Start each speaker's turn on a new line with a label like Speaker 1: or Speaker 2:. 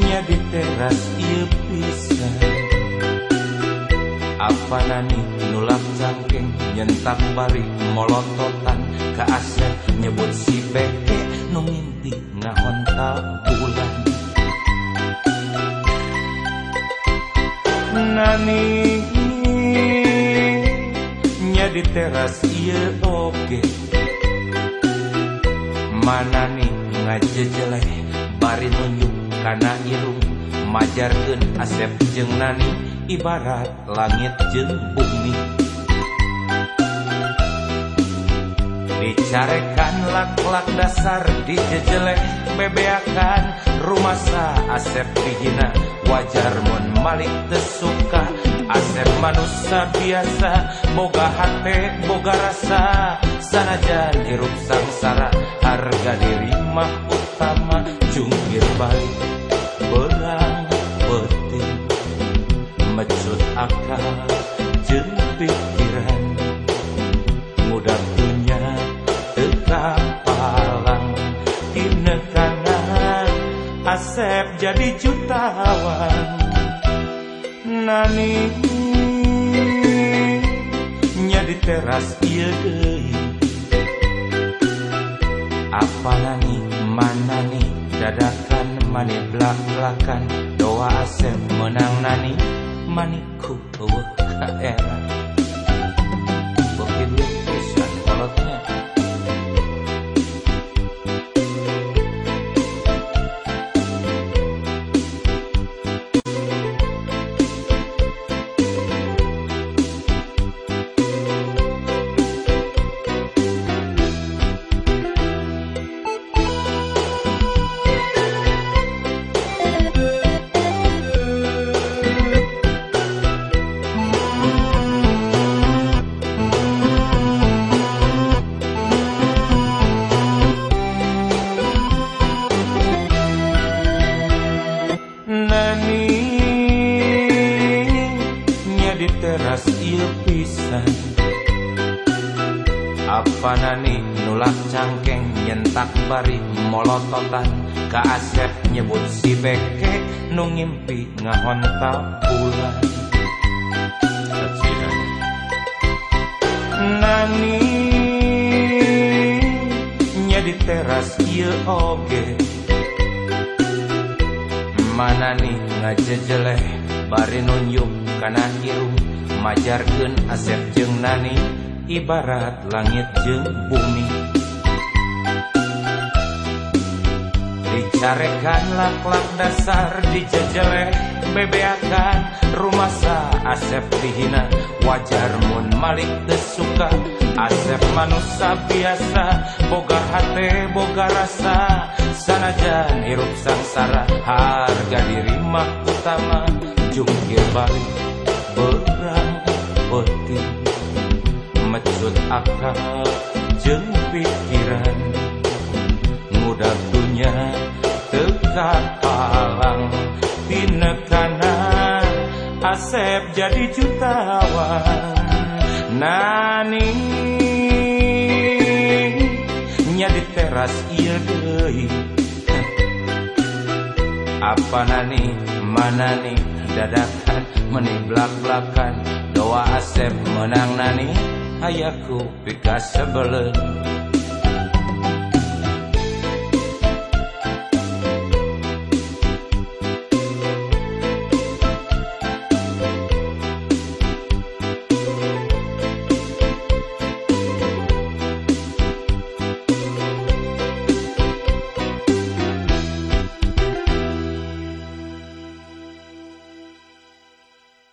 Speaker 1: Nya di teras ia pisan Apanani nulam cangkeng nyentak bari molototan. Keasan nyebut si beke nu ngintip ngahontal bulan. Nani nya di teras ia oge okay. Mana nih ngajejeleh bari nunjuk kana irung. Majarkeun asep jeung nani ibarat langit jeung bumi. Dicarekan lak-lak dasar dijejeleh bebeakan rumasa. Asep dihina wajar mun malik tesuka asep manusia biasa boga hate boga rasa. Sanajan hirup sangsara harga diri mah utama jungkir balik berang peting mecut akal jeung pikiran mudah punya tetap palang di kanan asep jadi jutawan. Nani nya di teras iya deui apalah ni? Mana nih dadakan mana belak belakan doa asem menang nani maniku oh, erat. keras ilpisan apa nani nulak cangkeng nyentak bari molototan? Ka asep nyebut si beke nu ngimpi ngahontal bulan nani nya di teras ieu oge. Mana nih ngajejeleh bari nunjuk kana irung. majarkeun asep jeung nani ibarat langit jeung bumi. Dicarekan laklak dasar dijejelek bebeakan rumah sa asep dihina. Wajar mun malik tesuka asep manusia biasa boga hate boga rasa. Sanajan hirup sangsara harga diri mah utama jungkir balik. Akal jeung pikiran. Mudah dunya teka palang tina kanan asep jadi jutawan. Nani nya di teras ieu deui. Apa nani mana nih dadakan meni belak-belakan doa asep menang nani ayaku pika sebelen